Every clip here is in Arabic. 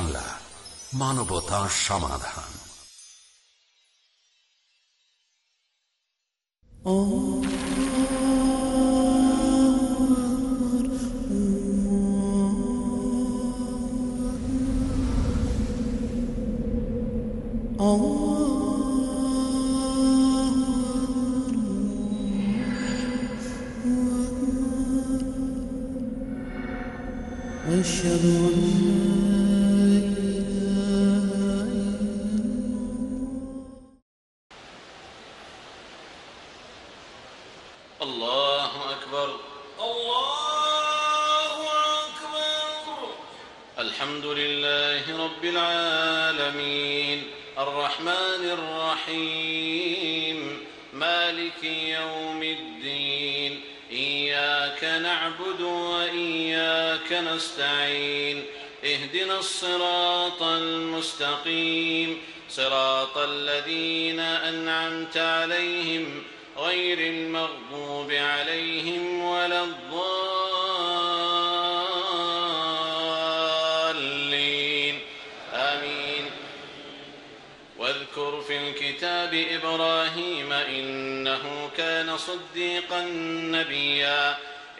বাংলা মানবতা সমাধান أشهد أن وإياك نستعين. اهدنا الصراط المستقيم. صراط الذين أنعمت عليهم غير المغضوب عليهم ولا الضالين. آمين. واذكر في الكتاب إبراهيم إنه كان صديقا نبيا.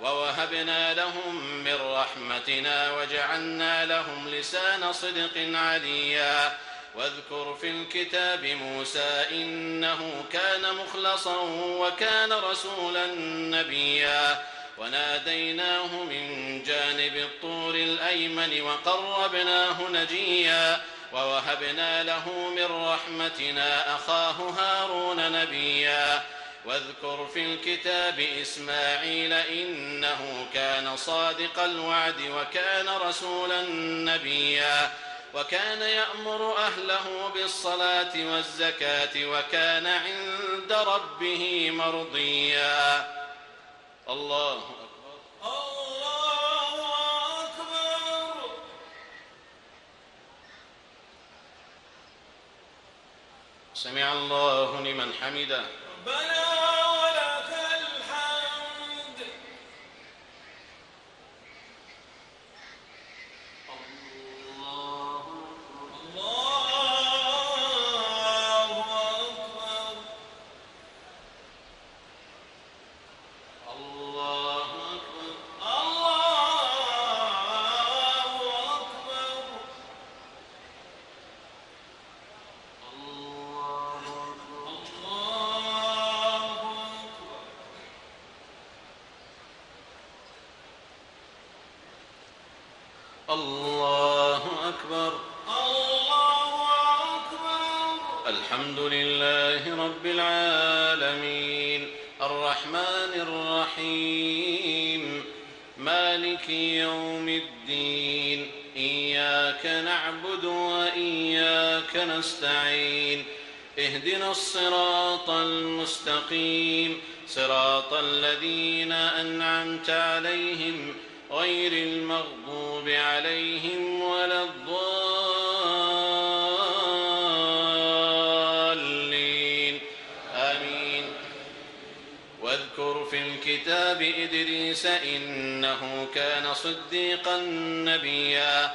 ووهبنا لهم من رحمتنا وجعلنا لهم لسان صدق عليا. واذكر في الكتاب موسى إنه كان مخلصا وكان رسولا نبيا. وناديناه من جانب الطور الأيمن وقربناه نجيا. ووهبنا له من رحمتنا أخاه هارون نبيا. واذكر في الكتاب إسماعيل إنه كان صادق الوعد وكان رسولا نبيا وكان يأمر أهله بالصلاة والزكاة وكان عند ربه مرضيا. الله أكبر. الله أكبر. سمع الله لمن حمده. ربنا نستعين اهدنا الصراط المستقيم. صراط الذين أنعمت عليهم غير المغضوب عليهم ولا الضالين. آمين. واذكر في الكتاب إدريس إنه كان صديقا نبيا.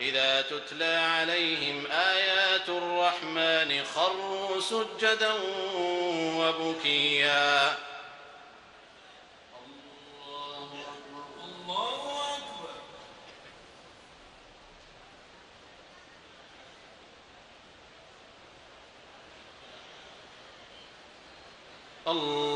إذا تتلى عليهم آيات الرحمن خروا سجدا وبكيا. الله أكبر. الله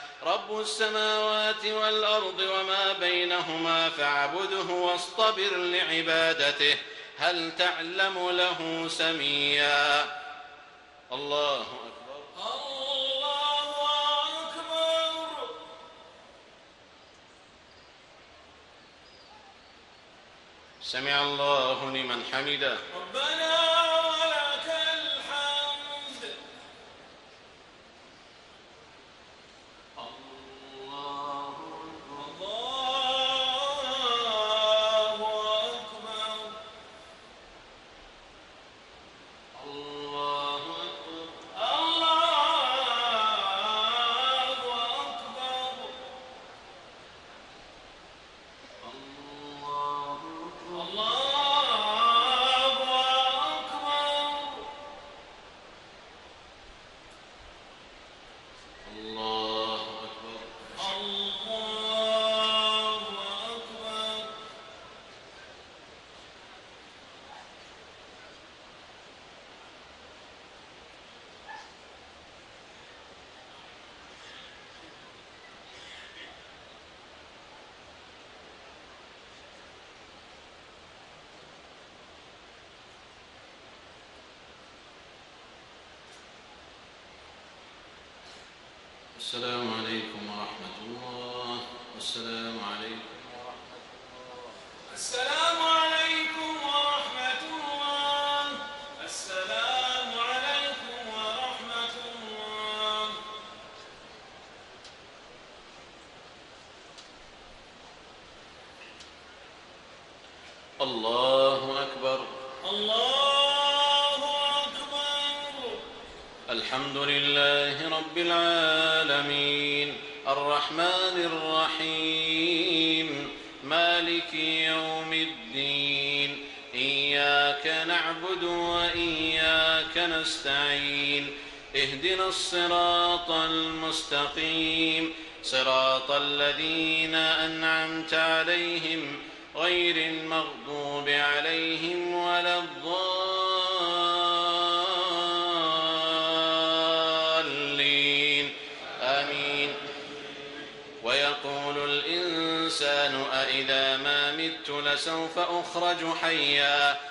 رب السماوات والأرض وما بينهما فاعبده واصطبر لعبادته هل تعلم له سميا؟ الله أكبر. الله أكبر. سمع الله لمن حمده. ربنا ولك الحمد الله أكبر الله أكبر الله أكبر الله أكبر الله أكبر الله أكبر السلام عليكم ورحمة الله. والسلام عليكم السلام الصراط المستقيم. صراط الذين أنعمت عليهم غير المغضوب عليهم ولا الضالين. آمين. ويقول الإنسان أإذا ما مت لسوف أخرج حيا.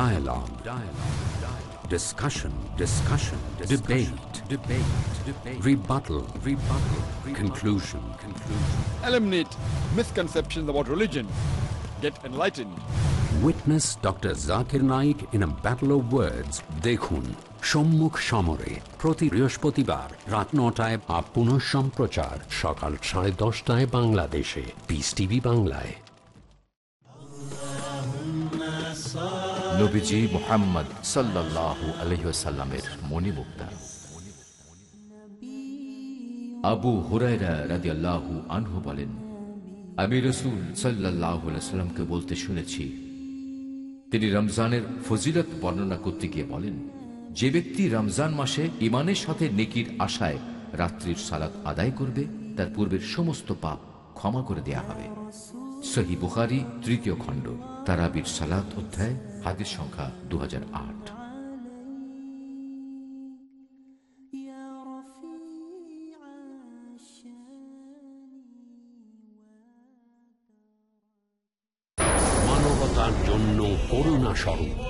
Dialogue. Dialogue. Dialogue. Discussion. Discussion. Debate. Debate. Debate. Rebuttal. Rebuttal. Conclusion. Conclusion. Eliminate misconceptions about religion. Get enlightened. Witness Dr. Zakir Naik in a battle of words. দেখুন সম্মুখ সমরে প্রতি বৃহস্পতিবার রাত নটায় বা পুনঃ সম্প্রচার সকাল সাড়ে দশটায় বাংলাদেশে পিস টিভি বাংলায় নবীজি মোহাম্মদ সাল্লাল্লাহু আলহিসাল্লামের মণিমুক্তা। আবু হুরায়রা রাদিয়াল্লাহু আনহু বলেন, আমি রসুল আলাইহি সাল্লামকে বলতে শুনেছি, তিনি রমজানের ফজিলত বর্ণনা করতে গিয়ে বলেন, যে ব্যক্তি রমজান মাসে ইমানের সাথে নেকির আশায় রাত্রির সালাত আদায় করবে, তার পূর্বের সমস্ত পাপ ক্ষমা করে দেয়া হবে। সহি বুখারি তৃতীয় খণ্ড, তারাবির সালাত অধ্যায় হাদিস সংখ্যা দু মানবতার জন্য করুণা স্বরূপ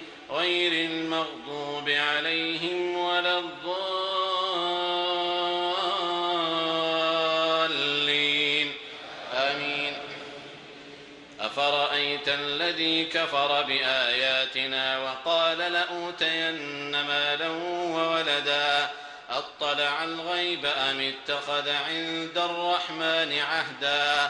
غير المغضوب عليهم ولا الضالين. آمين. أفرأيت الذي كفر بآياتنا وقال لأوتين مالا وولدا أطلع الغيب أم اتخذ عند الرحمن عهدا؟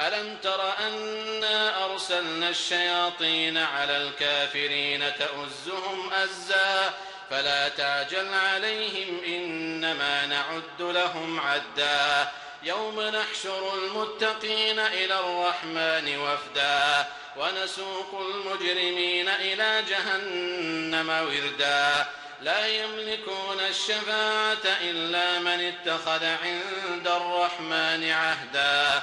ألم تر أنا أرسلنا الشياطين على الكافرين تؤزهم أزا فلا تعجل عليهم إنما نعد لهم عدا يوم نحشر المتقين إلى الرحمن وفدا ونسوق المجرمين إلى جهنم وردا لا يملكون الشفاعة إلا من اتخذ عند الرحمن عهدا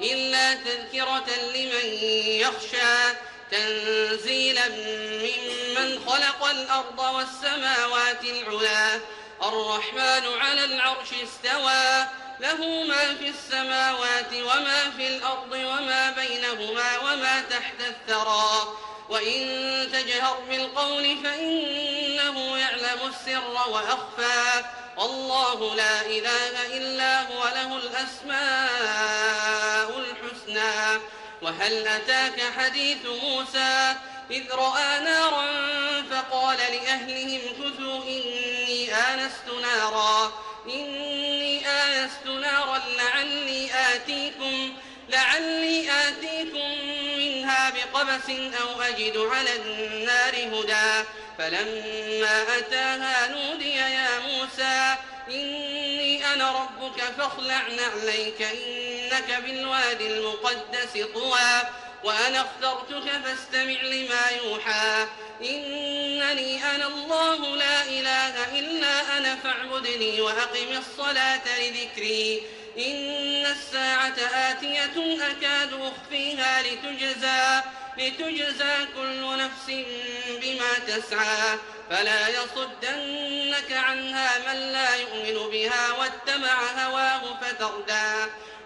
إلا تذكرة لمن يخشى تنزيلا ممن خلق الأرض والسماوات العلا. الرحمن على العرش استوى. له ما في السماوات وما في الأرض وما بينهما وما تحت الثرى. وإن تجهر بالقول فإنه يعلم السر وأخفى. والله لا إله إلا هو له الأسماء الحسنى. وهل أتاك حديث موسى إذ رأى نارا فقال لأهلهم كثوا إني آنست نارا إني آنست نارا لعلي آتيكم لعلي آتيكم منها بقبس أو أجد على النار هدى. فلما أتاها نودي يا موسى إني أنا ربك فاخلع نعليك إنك بالوادي المقدس طوى وأنا اخترتك فاستمع لما يوحى. إنني أنا الله لا إله إلا أنا فاعبدني وأقم الصلاة لذكري. إن الساعة آتية أكاد أخفيها لتجزى لتجزى كل نفس بما تسعى. فلا يصدنك عنها من لا يؤمن بها واتبع هواه فتردى.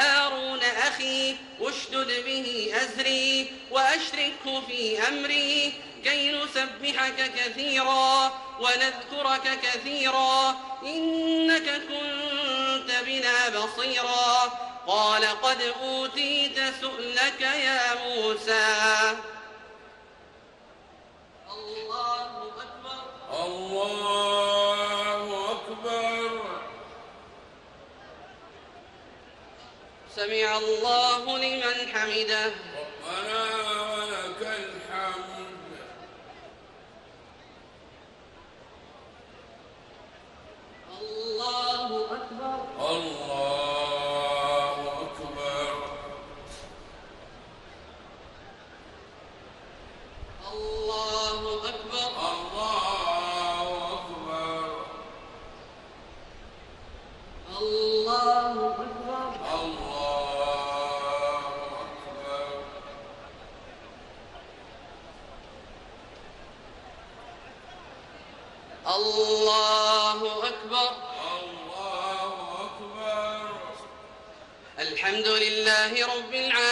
هارون أخي أشدد به أزري وأشركه في أمري. كي نسبحك كثيرا ونذكرك كثيرا إنك كنت بنا بصيرا. قال قد أوتيت سؤلك يا موسى. الله أكبر. الله أكبر سمع الله لمن حمده.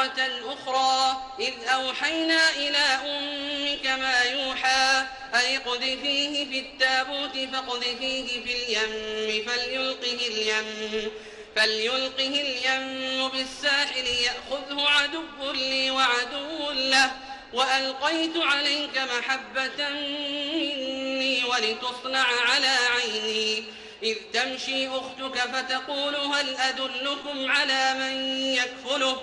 مرة أخرى إذ أوحينا إلى أمك ما يوحى أي اقذفيه في التابوت فاقذفيه في اليم فليلقه اليم فليلقه اليم بالساحل يأخذه عدو لي وعدو له وألقيت عليك محبة مني ولتصنع على عيني إذ تمشي أختك فتقول هل أدلكم على من يكفله؟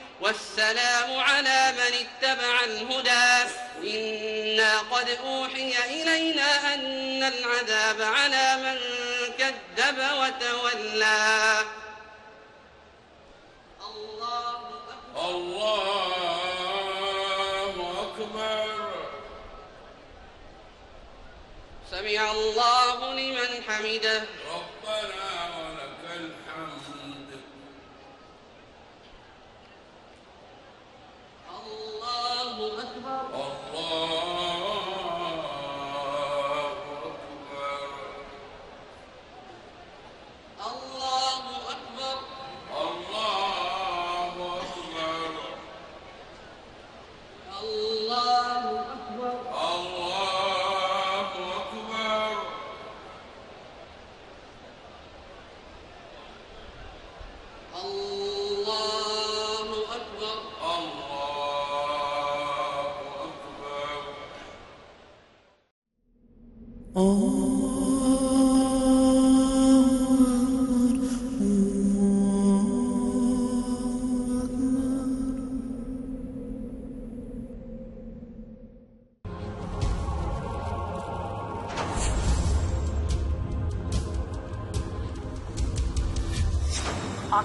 والسلام على من اتبع الهدى. إنا قد أوحي إلينا أن العذاب على من كذب وتولى. الله أكبر. الله أكبر سمع الله لمن حمده. ربنا all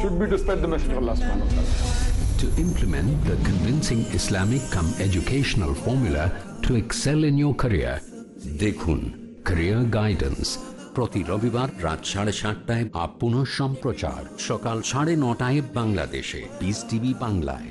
should be to spread the message of Allah subhanahu wa ta'ala. to implement the convincing Islamic come educational formula to excel in your career. দেখুন career guidance প্রতি রবিবার রাত সাড়ে সাতটায় আপ সম্প্রচার সকাল সাড়ে নটায় বাংলাদেশে বিস টিভি বাংলায়